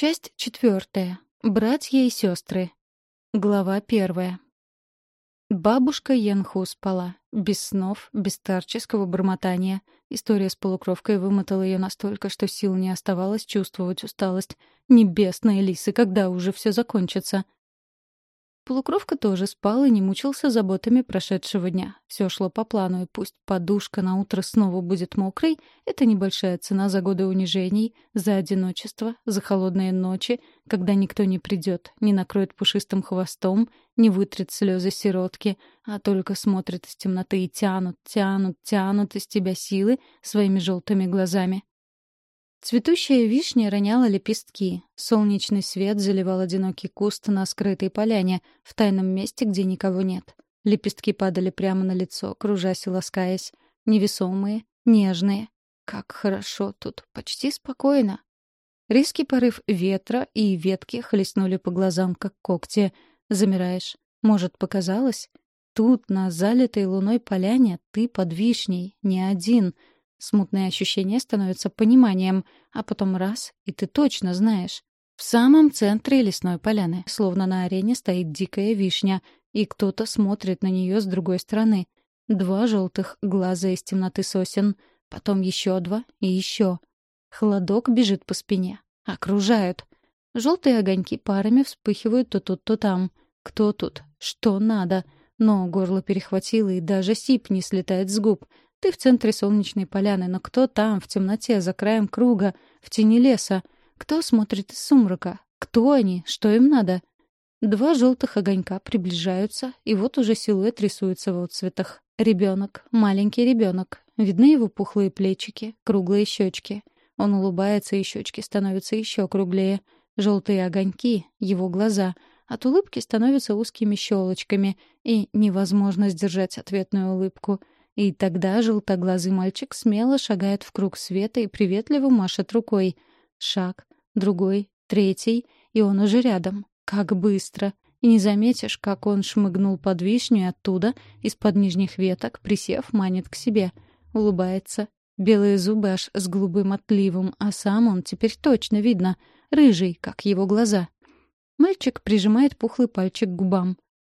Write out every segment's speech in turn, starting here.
Часть четвертая. Братья и сестры. Глава первая. Бабушка Янху спала. Без снов, без старческого бормотания. История с полукровкой вымотала ее настолько, что сил не оставалось чувствовать усталость. Небесные лисы, когда уже все закончится? — Полукровка тоже спал и не мучился заботами прошедшего дня. Все шло по плану, и пусть подушка на утро снова будет мокрой, это небольшая цена за годы унижений, за одиночество, за холодные ночи, когда никто не придет, не накроет пушистым хвостом, не вытрет слезы сиротки, а только смотрит из темноты и тянут, тянут, тянут из тебя силы своими желтыми глазами. Цветущая вишня роняла лепестки. Солнечный свет заливал одинокий куст на скрытой поляне, в тайном месте, где никого нет. Лепестки падали прямо на лицо, кружась и ласкаясь. Невесомые, нежные. Как хорошо тут, почти спокойно. Резкий порыв ветра и ветки хлестнули по глазам, как когти. Замираешь. Может, показалось? Тут, на залитой луной поляне, ты под вишней, не один — Смутные ощущения становятся пониманием, а потом раз — и ты точно знаешь. В самом центре лесной поляны, словно на арене, стоит дикая вишня, и кто-то смотрит на нее с другой стороны. Два желтых глаза из темноты сосен, потом еще два и еще. Холодок бежит по спине. Окружают. Желтые огоньки парами вспыхивают то тут, то там. Кто тут? Что надо? Но горло перехватило, и даже сип не слетает с губ — ты в центре солнечной поляны, но кто там, в темноте, за краем круга, в тени леса? Кто смотрит из сумрака? Кто они? Что им надо? Два желтых огонька приближаются, и вот уже силуэт рисуется в цветах. Ребенок, маленький ребенок. Видны его пухлые плечики, круглые щечки. Он улыбается, и щечки становятся еще круглее. Желтые огоньки, его глаза. От улыбки становятся узкими щелочками, и невозможно сдержать ответную улыбку — и тогда желтоглазый мальчик смело шагает в круг света и приветливо машет рукой. Шаг, другой, третий, и он уже рядом. Как быстро! И не заметишь, как он шмыгнул под вишню и оттуда, из-под нижних веток, присев, манит к себе. Улыбается. Белые зубы аж с голубым отливом, а сам он теперь точно видно. Рыжий, как его глаза. Мальчик прижимает пухлый пальчик к губам.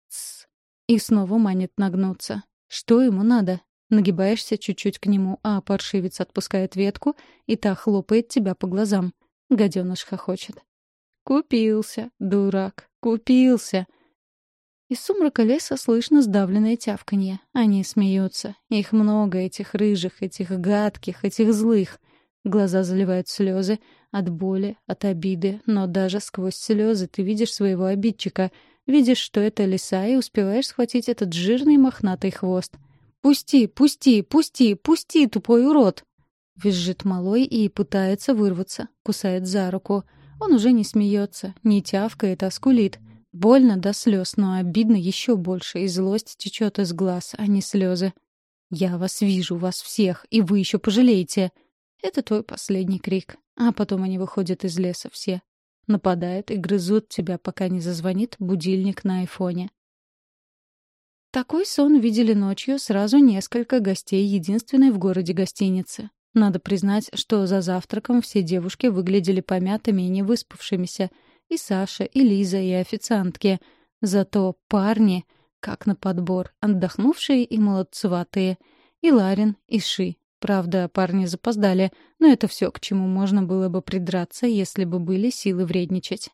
Тсс. И снова манит нагнуться. Что ему надо? Нагибаешься чуть-чуть к нему, а паршивец отпускает ветку, и та хлопает тебя по глазам. Гаденыш хохочет. «Купился, дурак, купился!» Из сумрака леса слышно сдавленное тявканье. Они смеются. Их много, этих рыжих, этих гадких, этих злых. Глаза заливают слезы от боли, от обиды, но даже сквозь слезы ты видишь своего обидчика, видишь, что это лиса, и успеваешь схватить этот жирный мохнатый хвост — «Пусти, пусти, пусти, пусти, тупой урод!» Визжит малой и пытается вырваться, кусает за руку. Он уже не смеется, не тявкает, а скулит. Больно до слез, но обидно еще больше, и злость течет из глаз, а не слезы. «Я вас вижу, вас всех, и вы еще пожалеете!» Это твой последний крик. А потом они выходят из леса все. Нападают и грызут тебя, пока не зазвонит будильник на айфоне. Такой сон видели ночью сразу несколько гостей единственной в городе гостиницы. Надо признать, что за завтраком все девушки выглядели помятыми и невыспавшимися. И Саша, и Лиза, и официантки. Зато парни, как на подбор, отдохнувшие и молодцеватые. И Ларин, и Ши. Правда, парни запоздали, но это все, к чему можно было бы придраться, если бы были силы вредничать.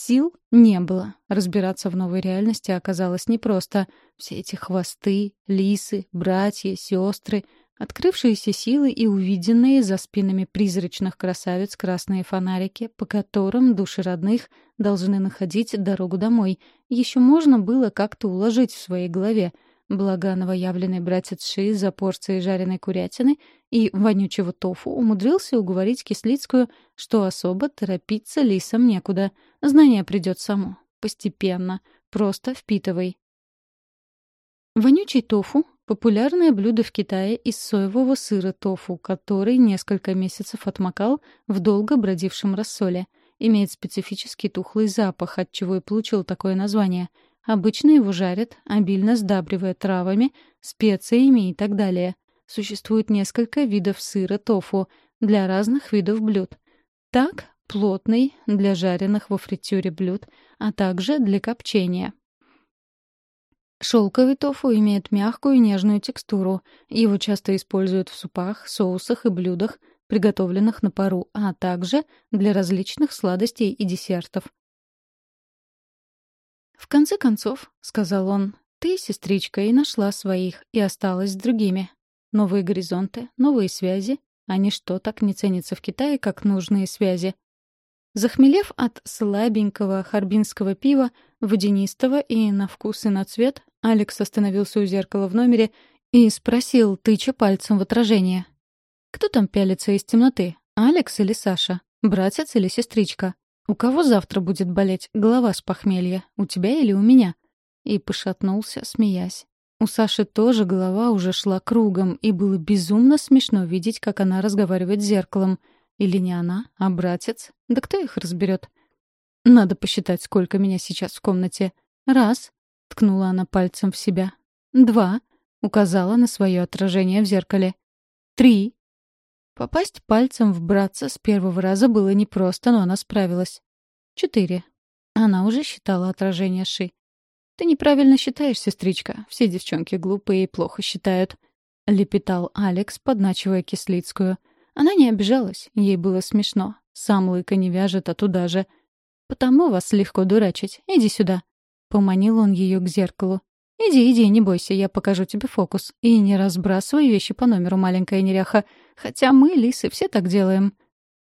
Сил не было. Разбираться в новой реальности оказалось непросто. Все эти хвосты, лисы, братья, сестры, открывшиеся силы и увиденные за спинами призрачных красавиц красные фонарики, по которым души родных должны находить дорогу домой, еще можно было как-то уложить в своей голове — Благо, новоявленный братец Ши за порцией жареной курятины и вонючего тофу умудрился уговорить Кислицкую, что особо торопиться лисам некуда. Знание придет само. Постепенно. Просто впитывай. Вонючий тофу — популярное блюдо в Китае из соевого сыра тофу, который несколько месяцев отмокал в долго бродившем рассоле. Имеет специфический тухлый запах, от чего и получил такое название — Обычно его жарят, обильно сдабривая травами, специями и так далее. Существует несколько видов сыра тофу для разных видов блюд. Так, плотный для жареных во фритюре блюд, а также для копчения. Шелковый тофу имеет мягкую и нежную текстуру. Его часто используют в супах, соусах и блюдах, приготовленных на пару, а также для различных сладостей и десертов. «В конце концов», — сказал он, — «ты, сестричка, и нашла своих, и осталась с другими. Новые горизонты, новые связи. А ничто так не ценится в Китае, как нужные связи. Захмелев от слабенького харбинского пива, водянистого и на вкус и на цвет, Алекс остановился у зеркала в номере и спросил, тыча пальцем в отражение. «Кто там пялится из темноты? Алекс или Саша? Братец или сестричка? У кого завтра будет болеть голова с похмелья? У тебя или у меня?» И пошатнулся, смеясь. У Саши тоже голова уже шла кругом, и было безумно смешно видеть, как она разговаривает с зеркалом. Или не она, а братец. Да кто их разберет? Надо посчитать, сколько меня сейчас в комнате. Раз. Ткнула она пальцем в себя. Два. Указала на свое отражение в зеркале. Три. Попасть пальцем в братца с первого раза было непросто, но она справилась. Четыре. Она уже считала отражение Ши. «Ты неправильно считаешь, сестричка. Все девчонки глупые и плохо считают», — лепетал Алекс, подначивая Кислицкую. Она не обижалась, ей было смешно. Сам лыка не вяжет, а туда же. «Потому вас легко дурачить. Иди сюда». Поманил он ее к зеркалу. «Иди, иди, не бойся, я покажу тебе фокус. И не разбрасывай вещи по номеру, маленькая неряха. Хотя мы, лисы, все так делаем».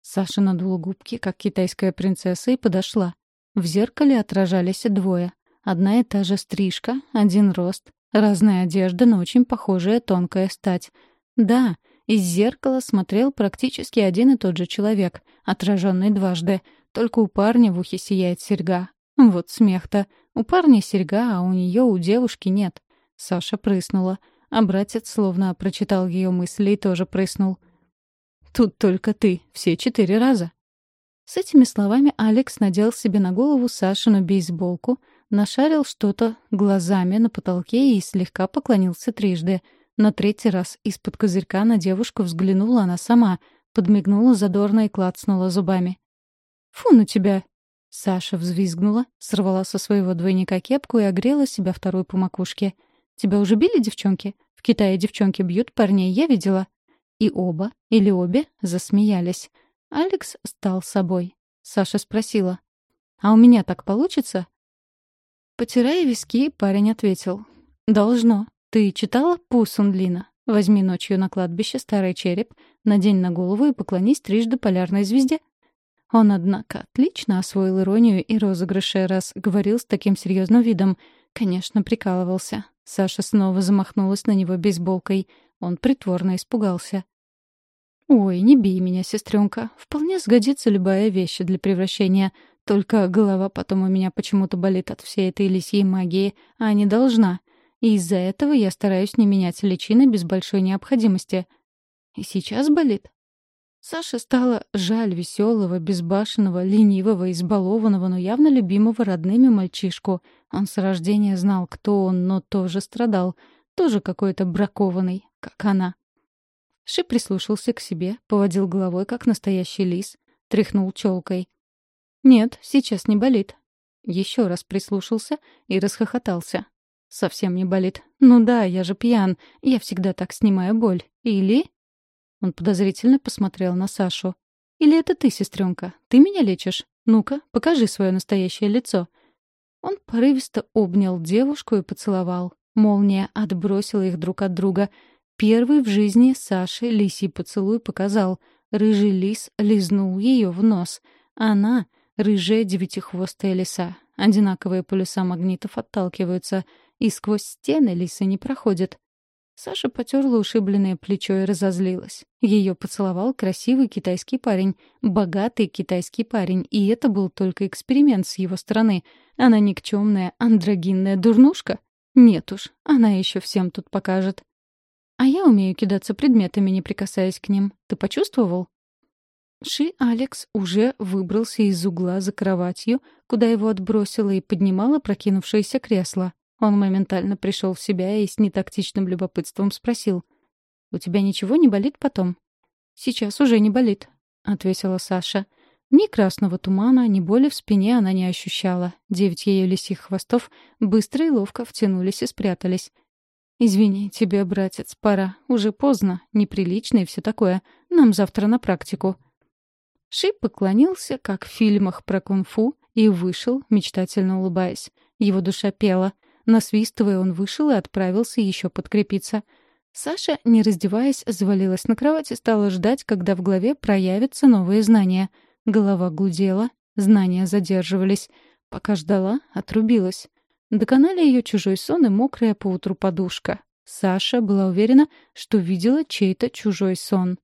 Саша надула губки, как китайская принцесса, и подошла. В зеркале отражались двое. Одна и та же стрижка, один рост, разная одежда, но очень похожая тонкая стать. Да, из зеркала смотрел практически один и тот же человек, отраженный дважды. Только у парня в ухе сияет серьга. Вот смех-то. У парня серьга, а у нее, у девушки нет. Саша прыснула, а братец словно прочитал ее мысли и тоже прыснул. «Тут только ты, все четыре раза». С этими словами Алекс надел себе на голову Сашину бейсболку — Нашарил что-то глазами на потолке и слегка поклонился трижды. На третий раз из-под козырька на девушку взглянула она сама, подмигнула задорно и клацнула зубами. «Фу на тебя!» Саша взвизгнула, сорвала со своего двойника кепку и огрела себя второй по макушке. «Тебя уже били девчонки? В Китае девчонки бьют парней, я видела». И оба, или обе, засмеялись. Алекс стал собой. Саша спросила. «А у меня так получится?» Потирая виски, парень ответил. «Должно. Ты читала Пусунлина? Возьми ночью на кладбище старый череп, надень на голову и поклонись трижды полярной звезде». Он, однако, отлично освоил иронию и розыгрыши, раз говорил с таким серьезным видом. Конечно, прикалывался. Саша снова замахнулась на него бейсболкой. Он притворно испугался. «Ой, не бей меня, сестренка. Вполне сгодится любая вещь для превращения. Только голова потом у меня почему-то болит от всей этой лисьей магии, а не должна. И из-за этого я стараюсь не менять личины без большой необходимости. И сейчас болит. Саше стало жаль веселого, безбашенного, ленивого, избалованного, но явно любимого родными мальчишку. Он с рождения знал, кто он, но тоже страдал. Тоже какой-то бракованный, как она. Ши прислушался к себе, поводил головой, как настоящий лис, тряхнул челкой. «Нет, сейчас не болит». Еще раз прислушался и расхохотался. «Совсем не болит. Ну да, я же пьян. Я всегда так снимаю боль. Или...» Он подозрительно посмотрел на Сашу. «Или это ты, сестренка? Ты меня лечишь? Ну-ка, покажи свое настоящее лицо». Он порывисто обнял девушку и поцеловал. Молния отбросила их друг от друга. Первый в жизни Саши лисий поцелуй показал. Рыжий лис лизнул ее в нос. Она рыжая девятихвостая лиса. Одинаковые полюса магнитов отталкиваются, и сквозь стены лисы не проходят. Саша потерла ушибленное плечо и разозлилась. Ее поцеловал красивый китайский парень, богатый китайский парень, и это был только эксперимент с его стороны. Она никчемная, андрогинная дурнушка? Нет уж, она еще всем тут покажет. А я умею кидаться предметами, не прикасаясь к ним. Ты почувствовал? Ши Алекс уже выбрался из угла за кроватью, куда его отбросило и поднимало прокинувшееся кресло. Он моментально пришел в себя и с нетактичным любопытством спросил. «У тебя ничего не болит потом?» «Сейчас уже не болит», — ответила Саша. Ни красного тумана, ни боли в спине она не ощущала. Девять ее лисих хвостов быстро и ловко втянулись и спрятались. «Извини, тебе, братец, пора. Уже поздно, неприлично и все такое. Нам завтра на практику». Шип поклонился, как в фильмах про кунг-фу, и вышел, мечтательно улыбаясь. Его душа пела. Насвистывая, он вышел и отправился еще подкрепиться. Саша, не раздеваясь, завалилась на кровать и стала ждать, когда в голове проявятся новые знания. Голова гудела, знания задерживались. Пока ждала, отрубилась. Доконали ее чужой сон и мокрая поутру подушка. Саша была уверена, что видела чей-то чужой сон.